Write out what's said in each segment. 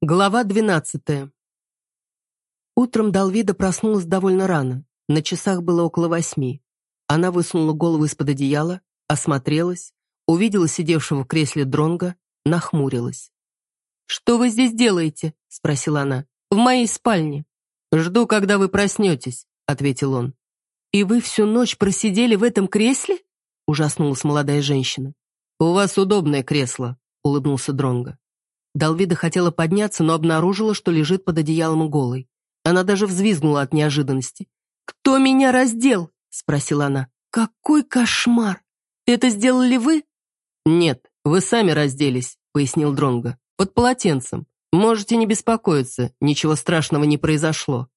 Глава двенадцатая. Утром Далвида проснулась довольно рано. На часах было около восьми. Она высунула голову из-под одеяла, осмотрелась, увидела сидевшего в кресле дронга, нахмурилась. «Что вы здесь делаете?» — спросила она. «В моей спальне». «Жду, когда вы проснетесь», — ответил он. «И вы всю ночь просидели в этом кресле?» — ужаснулась молодая женщина. «У вас удобное кресло», — улыбнулся Дронго. Далвида хотела подняться, но обнаружила, что лежит под одеялом голой. Она даже взвизгнула от неожиданности. «Кто меня раздел?» — спросила она. «Какой кошмар! Это сделали вы?» «Нет, вы сами разделись», — пояснил Дронго. «Под полотенцем. Можете не беспокоиться, ничего страшного не произошло».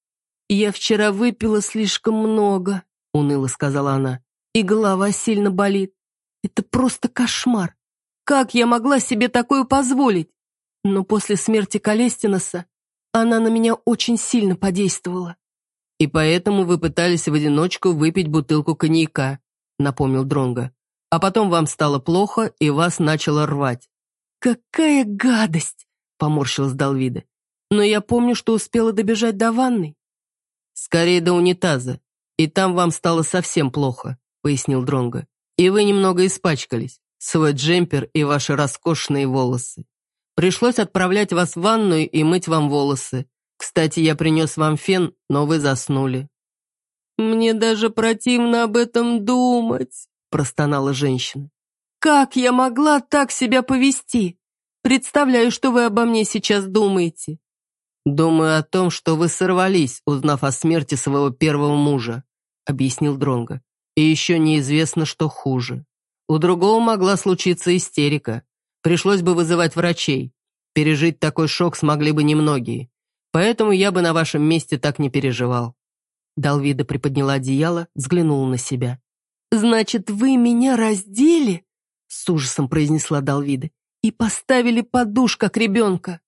«Я вчера выпила слишком много», — уныло сказала она. «И голова сильно болит. Это просто кошмар. Как я могла себе такое позволить? Но после смерти Калестиноса она на меня очень сильно подействовала. «И поэтому вы пытались в одиночку выпить бутылку коньяка», напомнил Дронго. «А потом вам стало плохо, и вас начало рвать». «Какая гадость!» поморщилась Далвида. «Но я помню, что успела добежать до ванной». «Скорее до унитаза, и там вам стало совсем плохо», пояснил Дронго. «И вы немного испачкались, свой джемпер и ваши роскошные волосы». Пришлось отправлять вас в ванную и мыть вам волосы. Кстати, я принес вам фен, но вы заснули». «Мне даже противно об этом думать», — простонала женщина. «Как я могла так себя повести? Представляю, что вы обо мне сейчас думаете». «Думаю о том, что вы сорвались, узнав о смерти своего первого мужа», — объяснил Дронго. «И еще неизвестно, что хуже. У другого могла случиться истерика. Пришлось бы вызывать врачей. Пережить такой шок смогли бы немногие. Поэтому я бы на вашем месте так не переживал». Далвида приподняла одеяло, взглянула на себя. «Значит, вы меня раздели?» С ужасом произнесла Далвида. «И поставили под душ, как ребенка».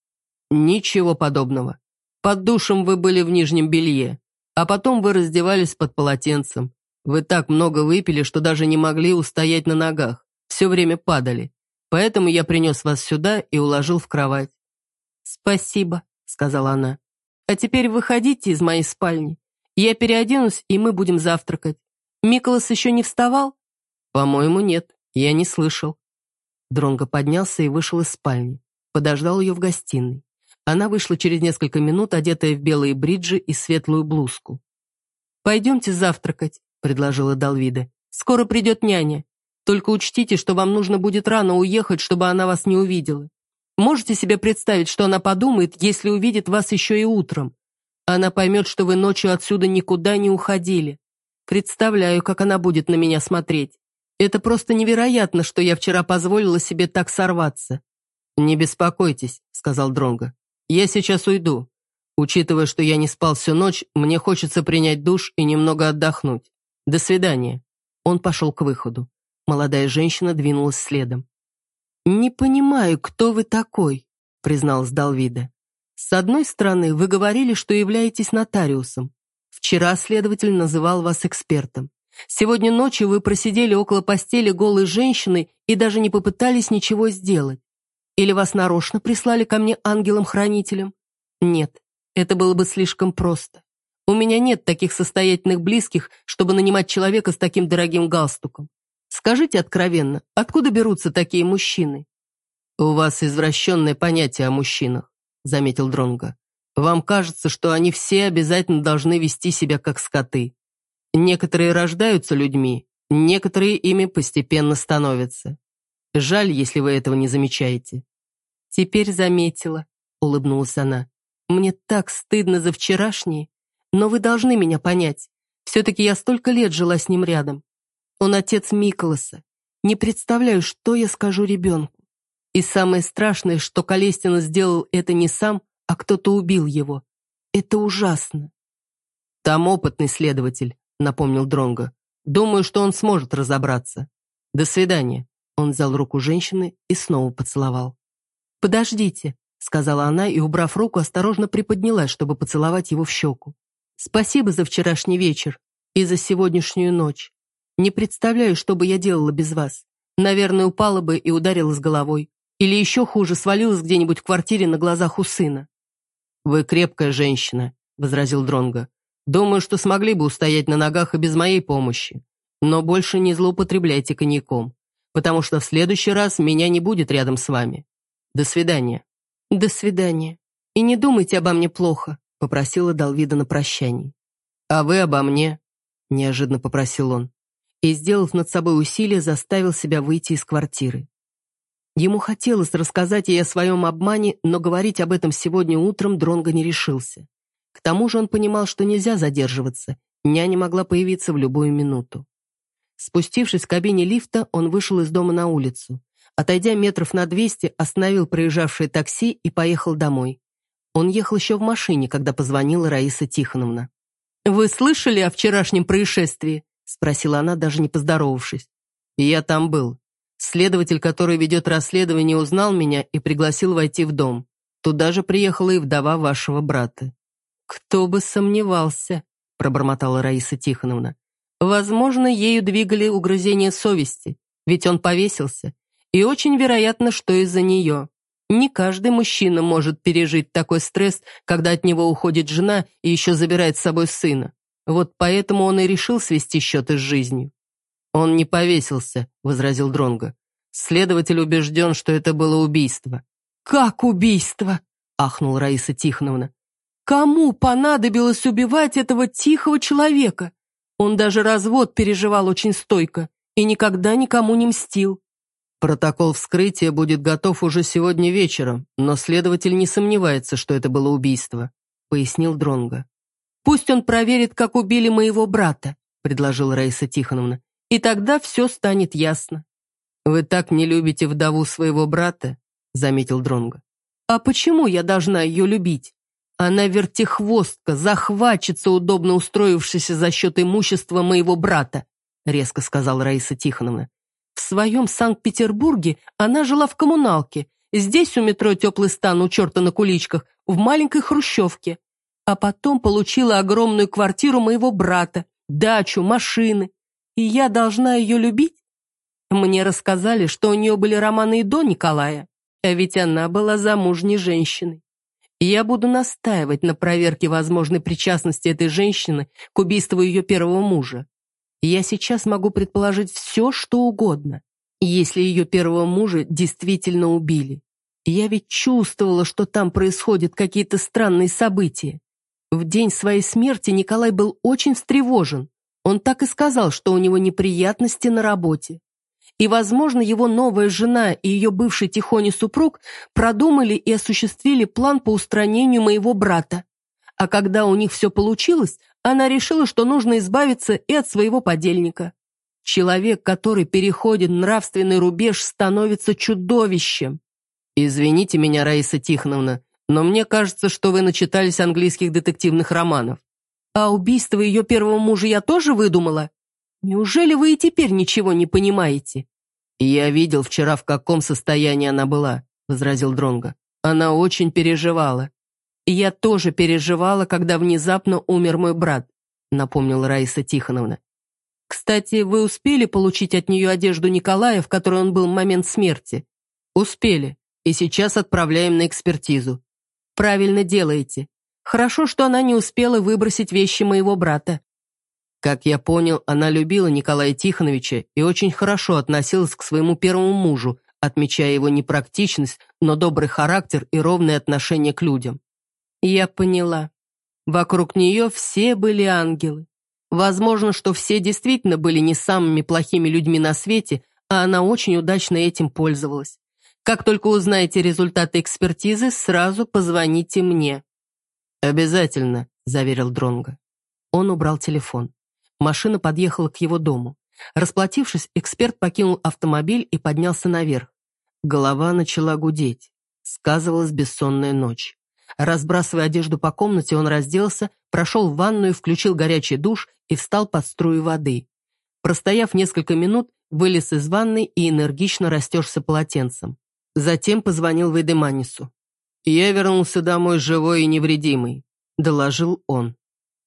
«Ничего подобного. Под душем вы были в нижнем белье, а потом вы раздевались под полотенцем. Вы так много выпили, что даже не могли устоять на ногах. Все время падали. Поэтому я принес вас сюда и уложил в кровать». «Спасибо», — сказала она. «А теперь выходите из моей спальни. Я переоденусь, и мы будем завтракать. Миколас еще не вставал?» «По-моему, нет. Я не слышал». Дронго поднялся и вышел из спальни. Подождал ее в гостиной. Она вышла через несколько минут, одетая в белые бриджи и светлую блузку. «Пойдемте завтракать», — предложила Далвида. «Скоро придет няня. Только учтите, что вам нужно будет рано уехать, чтобы она вас не увидела. Можете себе представить, что она подумает, если увидит вас еще и утром? Она поймет, что вы ночью отсюда никуда не уходили. Представляю, как она будет на меня смотреть. Это просто невероятно, что я вчера позволила себе так сорваться. «Не беспокойтесь», — сказал Дронго. «Я сейчас уйду. Учитывая, что я не спал всю ночь, мне хочется принять душ и немного отдохнуть. До свидания». Он пошел к выходу. Молодая женщина двинулась следом. «Не понимаю, кто вы такой», — призналась Далвида. «С одной стороны, вы говорили, что являетесь нотариусом. Вчера следователь называл вас экспертом. Сегодня ночью вы просидели около постели голой женщины и даже не попытались ничего сделать. Или вас нарочно прислали ко мне ангелом-хранителем? Нет, это было бы слишком просто. У меня нет таких состоятельных близких, чтобы нанимать человека с таким дорогим галстуком. Скажите откровенно, откуда берутся такие мужчины? У вас извращенное понятие о мужчинах, заметил Дронго. Вам кажется, что они все обязательно должны вести себя как скоты. Некоторые рождаются людьми, некоторые ими постепенно становятся. Жаль, если вы этого не замечаете. Теперь заметила, улыбнулась она. Мне так стыдно за вчерашнее, но вы должны меня понять. Все-таки я столько лет жила с ним рядом. Он отец Миколаса. Не представляю, что я скажу ребенку. И самое страшное, что Колестина сделал это не сам, а кто-то убил его. Это ужасно. Там опытный следователь, напомнил Дронго. Думаю, что он сможет разобраться. До свидания. Он взял руку женщины и снова поцеловал. «Подождите», — сказала она и, убрав руку, осторожно приподнялась, чтобы поцеловать его в щеку. «Спасибо за вчерашний вечер и за сегодняшнюю ночь. Не представляю, что бы я делала без вас. Наверное, упала бы и ударила с головой. Или еще хуже, свалилась где-нибудь в квартире на глазах у сына. «Вы крепкая женщина», — возразил Дронго. «Думаю, что смогли бы устоять на ногах и без моей помощи. Но больше не злоупотребляйте коньяком, потому что в следующий раз меня не будет рядом с вами. До свидания». «До свидания. И не думайте обо мне плохо», — попросила Далвида на прощании. «А вы обо мне?» — неожиданно попросил он. И, сделав над собой усилие, заставил себя выйти из квартиры. Ему хотелось рассказать ей о своем обмане, но говорить об этом сегодня утром Дронго не решился. К тому же он понимал, что нельзя задерживаться, няня могла появиться в любую минуту. Спустившись в кабине лифта, он вышел из дома на улицу. Отойдя метров на двести, остановил проезжавшее такси и поехал домой. Он ехал еще в машине, когда позвонила Раиса Тихоновна. «Вы слышали о вчерашнем происшествии?» — спросила она, даже не поздоровавшись. «Я там был. Следователь, который ведет расследование, узнал меня и пригласил войти в дом. Туда же приехала и вдова вашего брата». «Кто бы сомневался», — пробормотала Раиса Тихоновна. «Возможно, ею двигали угрызения совести, ведь он повесился, и очень вероятно, что из-за нее. Не каждый мужчина может пережить такой стресс, когда от него уходит жена и еще забирает с собой сына. Вот поэтому он и решил свести счеты с жизнью. «Он не повесился», — возразил Дронго. «Следователь убежден, что это было убийство». «Как убийство?» — ахнула Раиса Тихоновна. «Кому понадобилось убивать этого тихого человека? Он даже развод переживал очень стойко и никогда никому не мстил. Протокол вскрытия будет готов уже сегодня вечером, но следователь не сомневается, что это было убийство», — пояснил Дронго. «Пусть он проверит, как убили моего брата», — предложила Раиса Тихоновна, «и тогда все станет ясно». «Вы так не любите вдову своего брата?» — заметил Дронго. «А почему я должна ее любить? Она вертихвостка, захватчица, удобно устроившаяся за счет имущества моего брата», — резко сказала Раиса Тихоновна. В своем Санкт-Петербурге она жила в коммуналке, здесь у метро «Теплый стан» у черта на куличках, в маленькой хрущевке. А потом получила огромную квартиру моего брата, дачу, машины. И я должна ее любить? Мне рассказали, что у нее были романы и до Николая, а ведь она была замужней женщиной. Я буду настаивать на проверке возможной причастности этой женщины к убийству ее первого мужа. Я сейчас могу предположить все, что угодно, если ее первого мужа действительно убили. Я ведь чувствовала, что там происходят какие-то странные события. В день своей смерти Николай был очень встревожен. Он так и сказал, что у него неприятности на работе. И, возможно, его новая жена и ее бывший тихоний супруг продумали и осуществили план по устранению моего брата. А когда у них все получилось, она решила, что нужно избавиться и от своего подельника. Человек, который переходит нравственный рубеж, становится чудовищем. «Извините меня, Раиса Тихоновна, но мне кажется, что вы начитались английских детективных романов». «А убийство ее первого мужа я тоже выдумала? Неужели вы и теперь ничего не понимаете?» «Я видел вчера, в каком состоянии она была», — возразил Дронго. «Она очень переживала. «Я тоже переживала, когда внезапно умер мой брат», напомнила Раиса Тихоновна. «Кстати, вы успели получить от нее одежду Николая, в которой он был в момент смерти?» «Успели, и сейчас отправляем на экспертизу». «Правильно делаете. Хорошо, что она не успела выбросить вещи моего брата». Как я понял, она любила Николая Тихоновича и очень хорошо относилась к своему первому мужу, отмечая его непрактичность, но добрый характер и ровное отношение к людям. Я поняла. Вокруг нее все были ангелы. Возможно, что все действительно были не самыми плохими людьми на свете, а она очень удачно этим пользовалась. Как только узнаете результаты экспертизы, сразу позвоните мне. «Обязательно», — заверил Дронго. Он убрал телефон. Машина подъехала к его дому. Расплатившись, эксперт покинул автомобиль и поднялся наверх. Голова начала гудеть. Сказывалась бессонная ночь. Разбрасывая одежду по комнате, он разделся, прошел в ванную, включил горячий душ и встал под струю воды. Простояв несколько минут, вылез из ванны и энергично растерся полотенцем. Затем позвонил Вейдеманису. «Я вернулся домой живой и невредимый», — доложил он.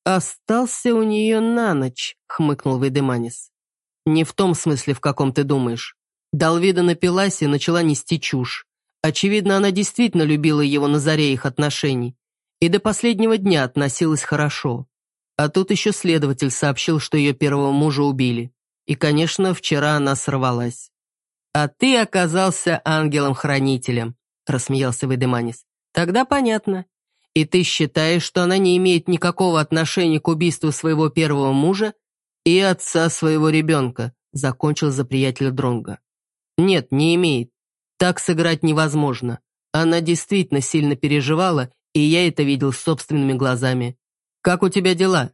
«Остался у нее на ночь», — хмыкнул Вейдеманис. «Не в том смысле, в каком ты думаешь. Далвида напилась и начала нести чушь. Очевидно, она действительно любила его на заре их отношений и до последнего дня относилась хорошо. А тут еще следователь сообщил, что ее первого мужа убили. И, конечно, вчера она сорвалась. «А ты оказался ангелом-хранителем», — рассмеялся Вейдеманис. «Тогда понятно. И ты считаешь, что она не имеет никакого отношения к убийству своего первого мужа и отца своего ребенка», — закончил за приятеля Дронга. «Нет, не имеет. Так сыграть невозможно. Она действительно сильно переживала, и я это видел собственными глазами. Как у тебя дела?»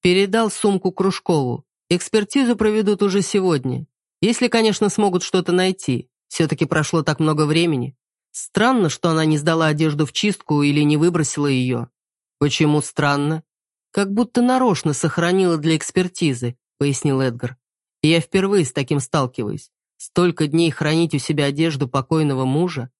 Передал сумку Кружкову. Экспертизу проведут уже сегодня. Если, конечно, смогут что-то найти. Все-таки прошло так много времени. Странно, что она не сдала одежду в чистку или не выбросила ее. Почему странно? Как будто нарочно сохранила для экспертизы, пояснил Эдгар. Я впервые с таким сталкиваюсь. Столько дней хранить у себя одежду покойного мужа.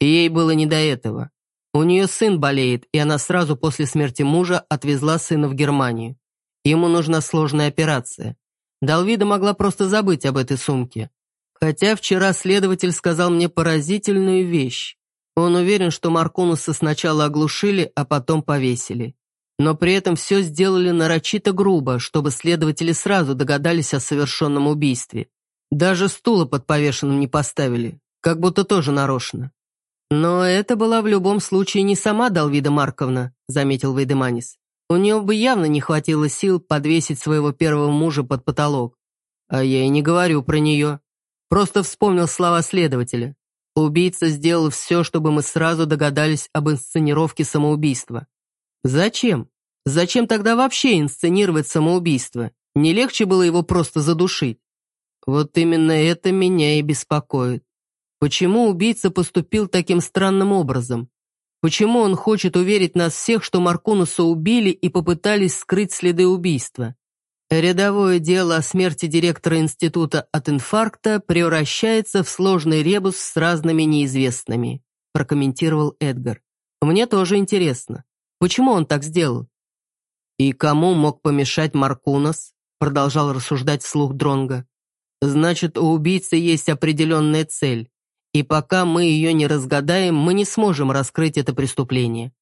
Ей было не до этого. У нее сын болеет, и она сразу после смерти мужа отвезла сына в Германию. Ему нужна сложная операция. Далвида могла просто забыть об этой сумке. Хотя вчера следователь сказал мне поразительную вещь. Он уверен, что Маркунуса сначала оглушили, а потом повесили. Но при этом все сделали нарочито грубо, чтобы следователи сразу догадались о совершенном убийстве. Даже стула под повешенным не поставили, как будто тоже нарочно. Но это была в любом случае не сама Далвида Марковна, заметил Вейдеманис. У нее бы явно не хватило сил подвесить своего первого мужа под потолок. А я и не говорю про нее. Просто вспомнил слова следователя. Убийца сделал все, чтобы мы сразу догадались об инсценировке самоубийства. Зачем? Зачем тогда вообще инсценировать самоубийство? Не легче было его просто задушить? Вот именно это меня и беспокоит. Почему убийца поступил таким странным образом? Почему он хочет уверить нас всех, что Маркунуса убили и попытались скрыть следы убийства? Рядовое дело о смерти директора института от инфаркта превращается в сложный ребус с разными неизвестными, прокомментировал Эдгар. Мне тоже интересно, почему он так сделал? И кому мог помешать Маркунос? продолжал рассуждать вслух Дронга. Значит, у убийцы есть определенная цель. И пока мы ее не разгадаем, мы не сможем раскрыть это преступление.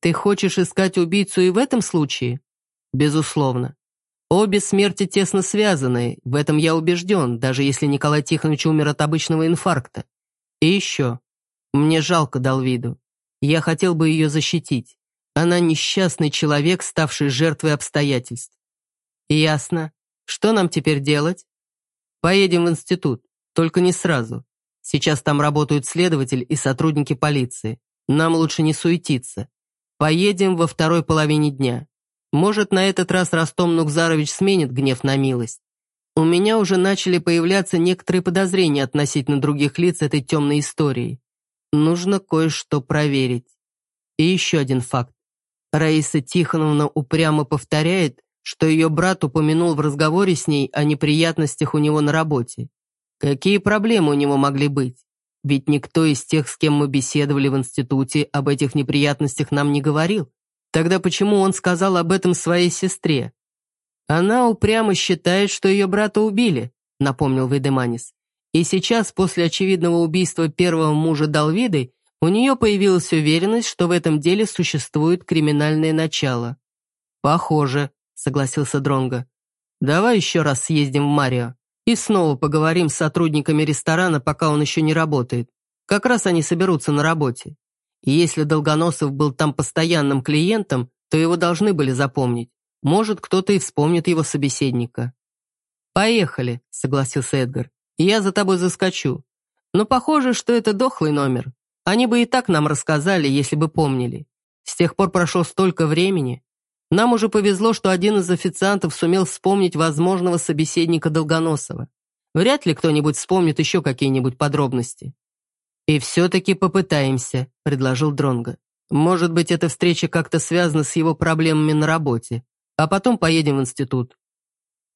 Ты хочешь искать убийцу и в этом случае? Безусловно. Обе смерти тесно связаны, в этом я убежден, даже если Николай Тихонович умер от обычного инфаркта. И еще. Мне жалко Далвиду. Я хотел бы ее защитить. Она несчастный человек, ставший жертвой обстоятельств. Ясно. Что нам теперь делать? Поедем в институт, только не сразу. Сейчас там работают следователь и сотрудники полиции. Нам лучше не суетиться. Поедем во второй половине дня. Может, на этот раз Ростом Нукзарович сменит гнев на милость. У меня уже начали появляться некоторые подозрения относительно других лиц этой темной истории. Нужно кое-что проверить. И еще один факт. Раиса Тихоновна упрямо повторяет, что ее брат упомянул в разговоре с ней о неприятностях у него на работе. Какие проблемы у него могли быть? Ведь никто из тех, с кем мы беседовали в институте, об этих неприятностях нам не говорил. Тогда почему он сказал об этом своей сестре? Она упрямо считает, что ее брата убили, напомнил Вейдеманис. И сейчас, после очевидного убийства первого мужа Далвиды, у нее появилась уверенность, что в этом деле существует криминальное начало. «Похоже», — согласился Дронго. «Давай еще раз съездим в Марио». И снова поговорим с сотрудниками ресторана, пока он еще не работает. Как раз они соберутся на работе. И если Долгоносов был там постоянным клиентом, то его должны были запомнить. Может, кто-то и вспомнит его собеседника. «Поехали», — согласился Эдгар. «Я за тобой заскочу. Но похоже, что это дохлый номер. Они бы и так нам рассказали, если бы помнили. С тех пор прошло столько времени. Нам уже повезло, что один из официантов сумел вспомнить возможного собеседника Долгоносова. Вряд ли кто-нибудь вспомнит еще какие-нибудь подробности. «И все-таки попытаемся», — предложил Дронго. «Может быть, эта встреча как-то связана с его проблемами на работе, а потом поедем в институт».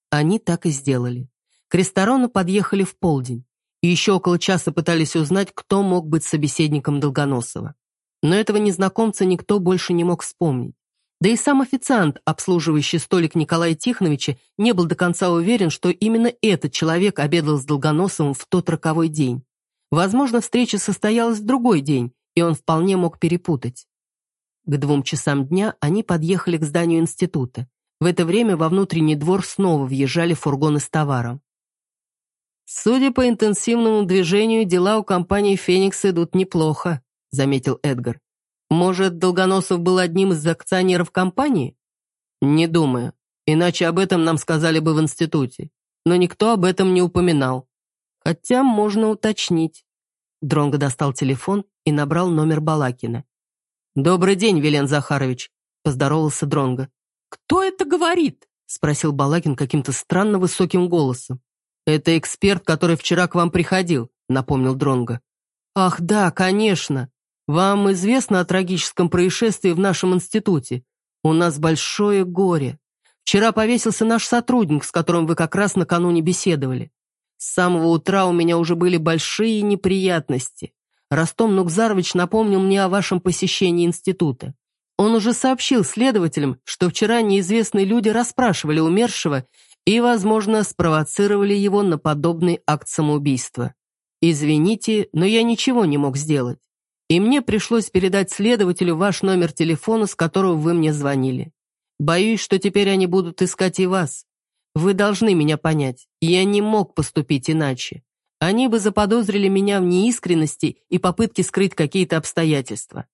Они так и сделали. К ресторану подъехали в полдень, и еще около часа пытались узнать, кто мог быть собеседником Долгоносова. Но этого незнакомца никто больше не мог вспомнить. Да и сам официант, обслуживающий столик Николая Тихоновича, не был до конца уверен, что именно этот человек обедал с Долгоносовым в тот роковой день. Возможно, встреча состоялась в другой день, и он вполне мог перепутать. К двум часам дня они подъехали к зданию института. В это время во внутренний двор снова въезжали фургоны с товаром. «Судя по интенсивному движению, дела у компании «Феникс» идут неплохо», — заметил Эдгар. «Может, Долгоносов был одним из акционеров компании?» «Не думаю. Иначе об этом нам сказали бы в институте. Но никто об этом не упоминал. Хотя можно уточнить». Дронго достал телефон и набрал номер Балакина. «Добрый день, Вилен Захарович», — поздоровался Дронго. «Кто это говорит?» — спросил Балакин каким-то странно высоким голосом. «Это эксперт, который вчера к вам приходил», — напомнил Дронго. «Ах, да, конечно. Вам известно о трагическом происшествии в нашем институте? У нас большое горе. Вчера повесился наш сотрудник, с которым вы как раз накануне беседовали. С самого утра у меня уже были большие неприятности. Ростом Нукзарович напомнил мне о вашем посещении института. Он уже сообщил следователям, что вчера неизвестные люди расспрашивали умершего и, возможно, спровоцировали его на подобный акт самоубийства. Извините, но я ничего не мог сделать. И мне пришлось передать следователю ваш номер телефона, с которого вы мне звонили. Боюсь, что теперь они будут искать и вас. Вы должны меня понять, я не мог поступить иначе. Они бы заподозрили меня в неискренности и попытке скрыть какие-то обстоятельства.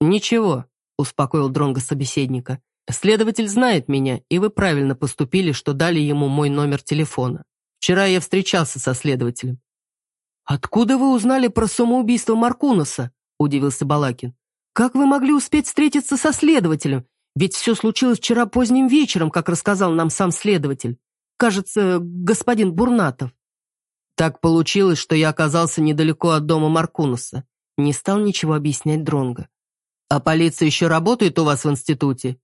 «Ничего», — успокоил Дронго собеседника. «Следователь знает меня, и вы правильно поступили, что дали ему мой номер телефона. Вчера я встречался со следователем». «Откуда вы узнали про самоубийство Маркунаса?» — удивился Балакин. «Как вы могли успеть встретиться со следователем? Ведь все случилось вчера поздним вечером, как рассказал нам сам следователь. Кажется, господин Бурнатов». Так получилось, что я оказался недалеко от дома Маркунуса. Не стал ничего объяснять Дронго. А полиция еще работает у вас в институте?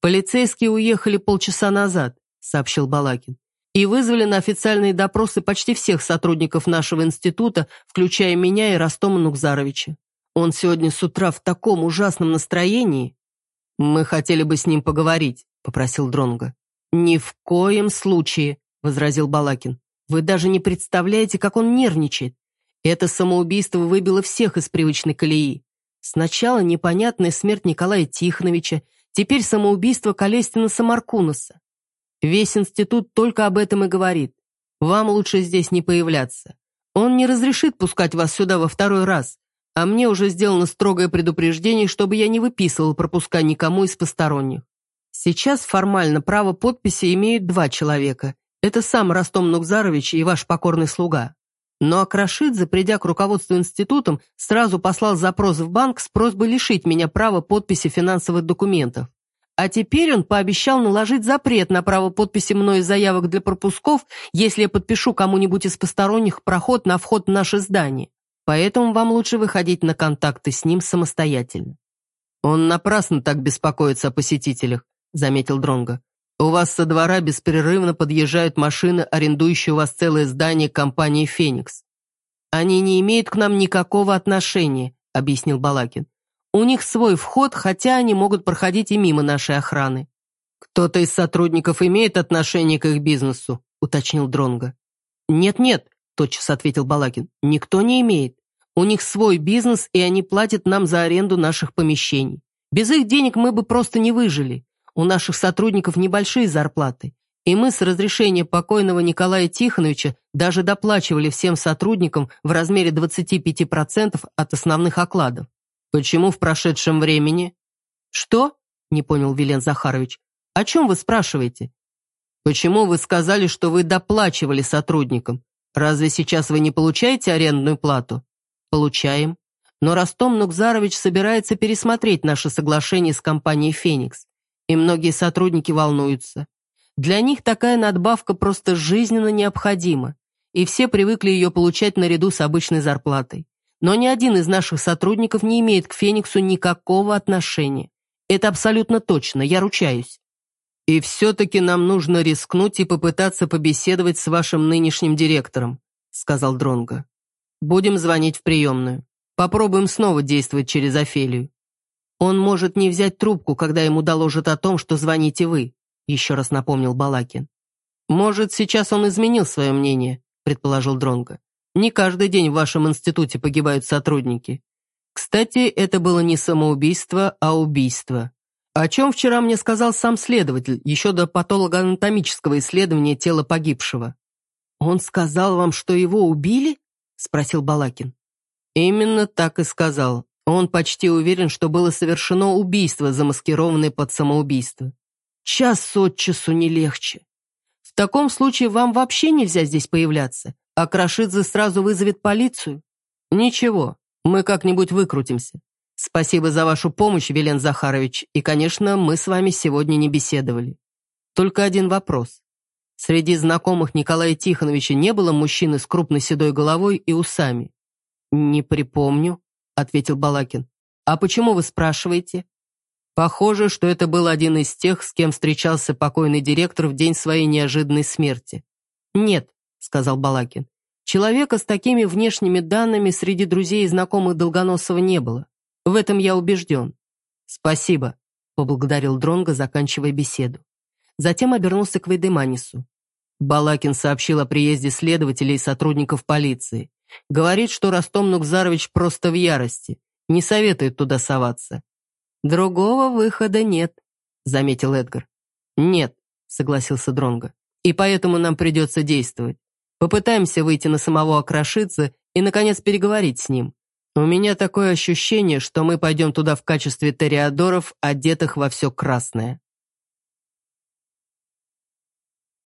Полицейские уехали полчаса назад, сообщил Балакин. И вызвали на официальные допросы почти всех сотрудников нашего института, включая меня и Ростома Нукзаровича. Он сегодня с утра в таком ужасном настроении. Мы хотели бы с ним поговорить, попросил Дронго. Ни в коем случае, возразил Балакин. Вы даже не представляете, как он нервничает. Это самоубийство выбило всех из привычной колеи. Сначала непонятная смерть Николая Тихоновича, теперь самоубийство Колестина Самаркунаса. Весь институт только об этом и говорит. Вам лучше здесь не появляться. Он не разрешит пускать вас сюда во второй раз, а мне уже сделано строгое предупреждение, чтобы я не выписывал пропуска никому из посторонних. Сейчас формально право подписи имеют два человека, это сам Ростом Нукзарович и ваш покорный слуга. Но Акрашидзе, придя к руководству институтом, сразу послал запрос в банк с просьбой лишить меня права подписи финансовых документов. А теперь он пообещал наложить запрет на право подписи мной заявок для пропусков, если я подпишу кому-нибудь из посторонних проход на вход в наше здание. Поэтому вам лучше выходить на контакты с ним самостоятельно. Он напрасно так беспокоится о посетителях, заметил Дронго. У вас со двора беспрерывно подъезжают машины, арендующие у вас целое здание компании «Феникс». «Они не имеют к нам никакого отношения», — объяснил Балакин. «У них свой вход, хотя они могут проходить и мимо нашей охраны». «Кто-то из сотрудников имеет отношение к их бизнесу?» — уточнил Дронго. «Нет-нет», — тотчас ответил Балакин, — «никто не имеет. У них свой бизнес, и они платят нам за аренду наших помещений. Без их денег мы бы просто не выжили. У наших сотрудников небольшие зарплаты, и мы с разрешения покойного Николая Тихоновича даже доплачивали всем сотрудникам в размере 25% от основных окладов. Почему в прошедшем времени? Что? Не понял Вилен Захарович. О чем вы спрашиваете? Почему вы сказали, что вы доплачивали сотрудникам? Разве сейчас вы не получаете арендную плату? Получаем. Но Ростом Нукзарович собирается пересмотреть наше соглашение с компанией «Феникс» и многие сотрудники волнуются. Для них такая надбавка просто жизненно необходима, и все привыкли ее получать наряду с обычной зарплатой. Но ни один из наших сотрудников не имеет к Фениксу никакого отношения. Это абсолютно точно, я ручаюсь. И все-таки нам нужно рискнуть и попытаться побеседовать с вашим нынешним директором, сказал Дронго. Будем звонить в приемную. Попробуем снова действовать через Офелию. «Он может не взять трубку, когда ему доложат о том, что звоните вы», еще раз напомнил Балакин. «Может, сейчас он изменил свое мнение», предположил Дронго. Не каждый день в вашем институте погибают сотрудники. Кстати, это было не самоубийство, а убийство. О чем вчера мне сказал сам следователь, еще до патологоанатомического исследования тела погибшего. «Он сказал вам, что его убили?» — спросил Балакин. Именно так и сказал. Он почти уверен, что было совершено убийство, замаскированное под самоубийство. Час от часу не легче. В таком случае вам вообще нельзя здесь появляться, а Крашидзе сразу вызовет полицию. Ничего, мы как-нибудь выкрутимся. Спасибо за вашу помощь, Велен Захарович, и, конечно, мы с вами сегодня не беседовали. Только один вопрос. Среди знакомых Николая Тихоновича не было мужчины с крупной седой головой и усами? «Не припомню», — ответил Балакин. «А почему вы спрашиваете?» Похоже, что это был один из тех, с кем встречался покойный директор в день своей неожиданной смерти. «Нет», — сказал Балакин. «Человека с такими внешними данными среди друзей и знакомых Долгоносова не было. В этом я убежден». «Спасибо», — поблагодарил Дронго, заканчивая беседу. Затем обернулся к Вейдеманису. Балакин сообщил о приезде следователей и сотрудников полиции. Говорит, что Ростом Нукзарович просто в ярости, не советует туда соваться. «Другого выхода нет», — заметил Эдгар. «Нет», — согласился Дронго. «И поэтому нам придется действовать. Попытаемся выйти на самого Окрашица и, наконец, переговорить с ним. У меня такое ощущение, что мы пойдем туда в качестве ториадоров, одетых во все красное».